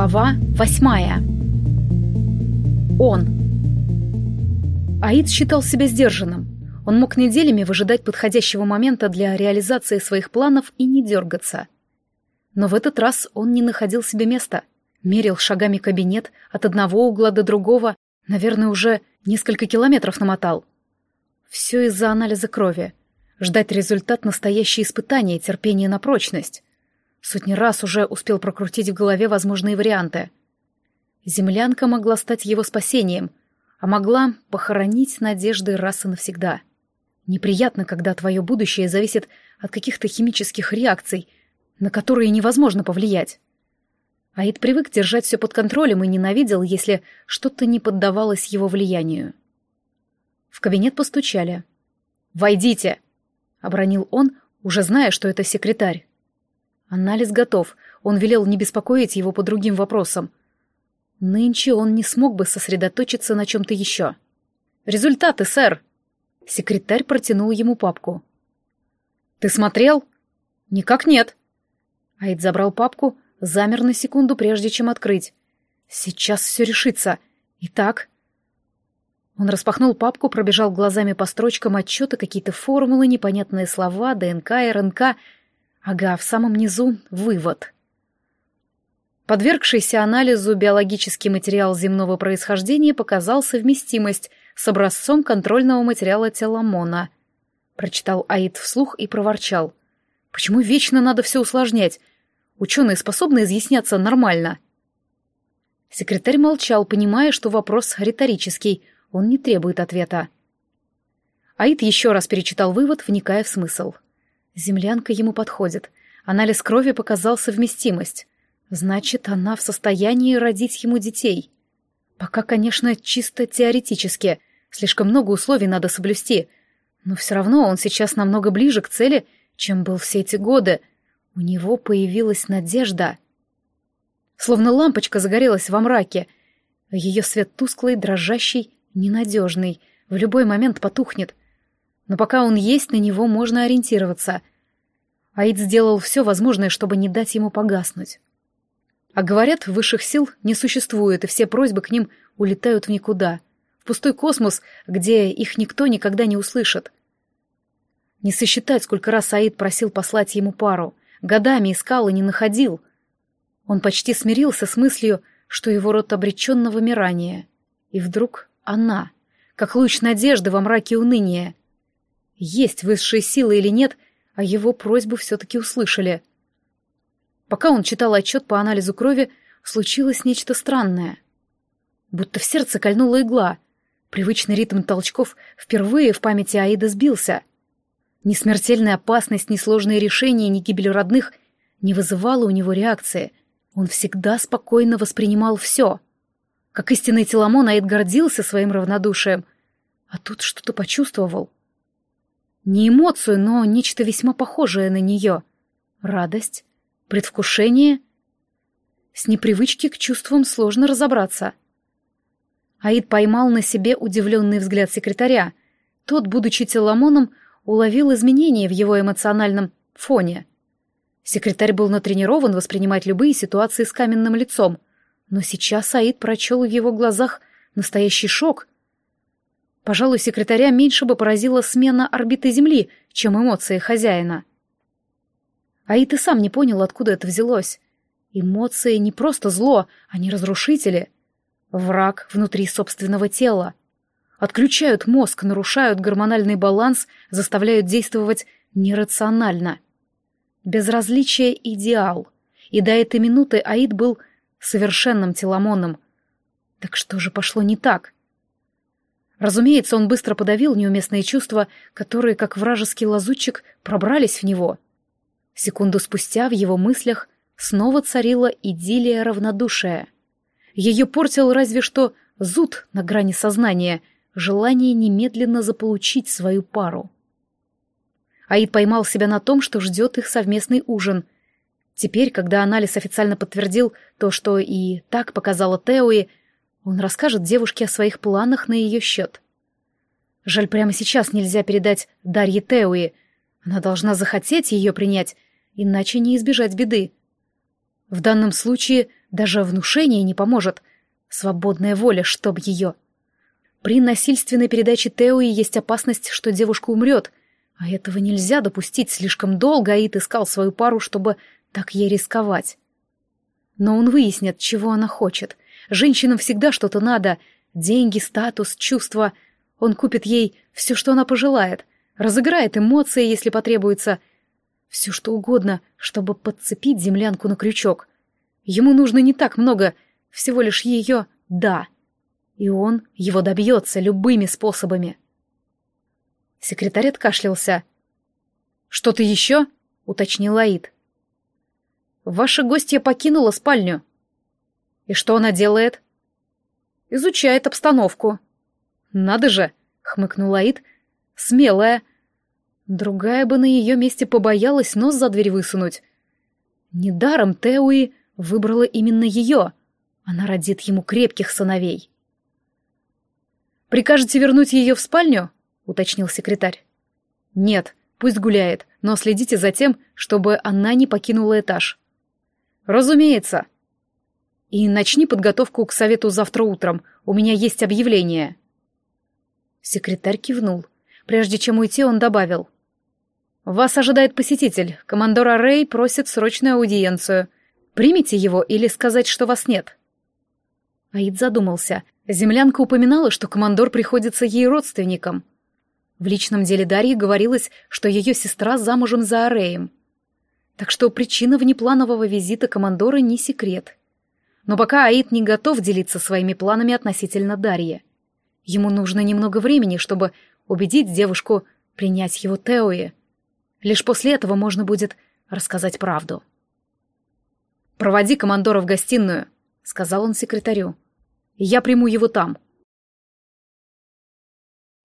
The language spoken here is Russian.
Глава восьмая. Он. Аид считал себя сдержанным. Он мог неделями выжидать подходящего момента для реализации своих планов и не дергаться. Но в этот раз он не находил себе места. Мерил шагами кабинет от одного угла до другого, наверное, уже несколько километров намотал. Все из-за анализа крови. Ждать результат — настоящее испытание, терпение на прочность. Сотни раз уже успел прокрутить в голове возможные варианты. Землянка могла стать его спасением, а могла похоронить надежды раз и навсегда. Неприятно, когда твое будущее зависит от каких-то химических реакций, на которые невозможно повлиять. Аид привык держать все под контролем и ненавидел, если что-то не поддавалось его влиянию. В кабинет постучали. «Войдите!» — обронил он, уже зная, что это секретарь. Анализ готов. Он велел не беспокоить его по другим вопросам. Нынче он не смог бы сосредоточиться на чем-то еще. «Результаты, сэр!» Секретарь протянул ему папку. «Ты смотрел?» «Никак нет». Аид забрал папку, замер на секунду, прежде чем открыть. «Сейчас все решится. Итак...» Он распахнул папку, пробежал глазами по строчкам отчета, какие-то формулы, непонятные слова, ДНК, РНК — Ага, в самом низу вывод. Подвергшийся анализу биологический материал земного происхождения показал совместимость с образцом контрольного материала теламона. Прочитал Аид вслух и проворчал. Почему вечно надо все усложнять? Ученые способны изъясняться нормально. Секретарь молчал, понимая, что вопрос риторический, он не требует ответа. Аид еще раз перечитал вывод, вникая в смысл. — Землянка ему подходит. Анализ крови показал совместимость. Значит, она в состоянии родить ему детей. Пока, конечно, чисто теоретически. Слишком много условий надо соблюсти. Но все равно он сейчас намного ближе к цели, чем был все эти годы. У него появилась надежда. Словно лампочка загорелась во мраке. Ее свет тусклый, дрожащий, ненадежный. В любой момент потухнет но пока он есть, на него можно ориентироваться. Аид сделал все возможное, чтобы не дать ему погаснуть. А говорят, высших сил не существует, и все просьбы к ним улетают в никуда, в пустой космос, где их никто никогда не услышит. Не сосчитать, сколько раз Аид просил послать ему пару, годами искал и не находил. Он почти смирился с мыслью, что его род обречен на вымирание. И вдруг она, как луч надежды во мраке уныния, есть высшие силы или нет, а его просьбу все-таки услышали. Пока он читал отчет по анализу крови, случилось нечто странное. Будто в сердце кольнула игла. Привычный ритм толчков впервые в памяти Аида сбился. Ни смертельная опасность, ни сложные решения, ни гибель родных не вызывала у него реакции. Он всегда спокойно воспринимал все. Как истинный Теламон, Аид гордился своим равнодушием, а тут что-то почувствовал — не эмоцию, но нечто весьма похожее на нее. Радость, предвкушение. С непривычки к чувствам сложно разобраться. Аид поймал на себе удивленный взгляд секретаря. Тот, будучи теломоном, уловил изменения в его эмоциональном фоне. Секретарь был натренирован воспринимать любые ситуации с каменным лицом, но сейчас Аид прочел в его глазах настоящий шок — Пожалуй, секретаря меньше бы поразила смена орбиты Земли, чем эмоции хозяина. Аид и сам не понял, откуда это взялось. Эмоции не просто зло, они разрушители. Враг внутри собственного тела. Отключают мозг, нарушают гормональный баланс, заставляют действовать нерационально. Безразличие — идеал. И до этой минуты Аид был совершенным теломоном. Так что же пошло не так? — Разумеется, он быстро подавил неуместные чувства, которые, как вражеский лазутчик, пробрались в него. Секунду спустя в его мыслях снова царила идиллия равнодушия. Ее портил разве что зуд на грани сознания, желание немедленно заполучить свою пару. Аид поймал себя на том, что ждет их совместный ужин. Теперь, когда анализ официально подтвердил то, что и так показала Теуи, он расскажет девушке о своих планах на ее счет. Жаль, прямо сейчас нельзя передать Дарье Теуи. Она должна захотеть ее принять, иначе не избежать беды. В данном случае даже внушение не поможет. Свободная воля, чтоб ее. При насильственной передаче Теуи есть опасность, что девушка умрет, а этого нельзя допустить. Слишком долго Аид искал свою пару, чтобы так ей рисковать. Но он выяснит, чего она хочет. Женщинам всегда что-то надо. Деньги, статус, чувства. Он купит ей все, что она пожелает. Разыграет эмоции, если потребуется. Все, что угодно, чтобы подцепить землянку на крючок. Ему нужно не так много, всего лишь ее «да». И он его добьется любыми способами. Секретарь откашлялся. «Что-то еще?» — уточнил Аид. «Ваша гостья покинула спальню». «И что она делает?» «Изучает обстановку». «Надо же!» — хмыкнул Аид. «Смелая. Другая бы на ее месте побоялась нос за дверь высунуть. Недаром Теуи выбрала именно ее. Она родит ему крепких сыновей. «Прикажете вернуть ее в спальню?» — уточнил секретарь. «Нет, пусть гуляет, но следите за тем, чтобы она не покинула этаж». «Разумеется». «И начни подготовку к совету завтра утром. У меня есть объявление». Секретарь кивнул. Прежде чем уйти, он добавил. «Вас ожидает посетитель. Командор Арей просит срочную аудиенцию. Примите его или сказать, что вас нет?» Аид задумался. Землянка упоминала, что командор приходится ей родственником. В личном деле Дарьи говорилось, что ее сестра замужем за Ареем. Так что причина внепланового визита командора не секрет. Но пока Аид не готов делиться своими планами относительно Дарьи. Ему нужно немного времени, чтобы убедить девушку принять его Теои. Лишь после этого можно будет рассказать правду. «Проводи командора в гостиную», — сказал он секретарю. «Я приму его там».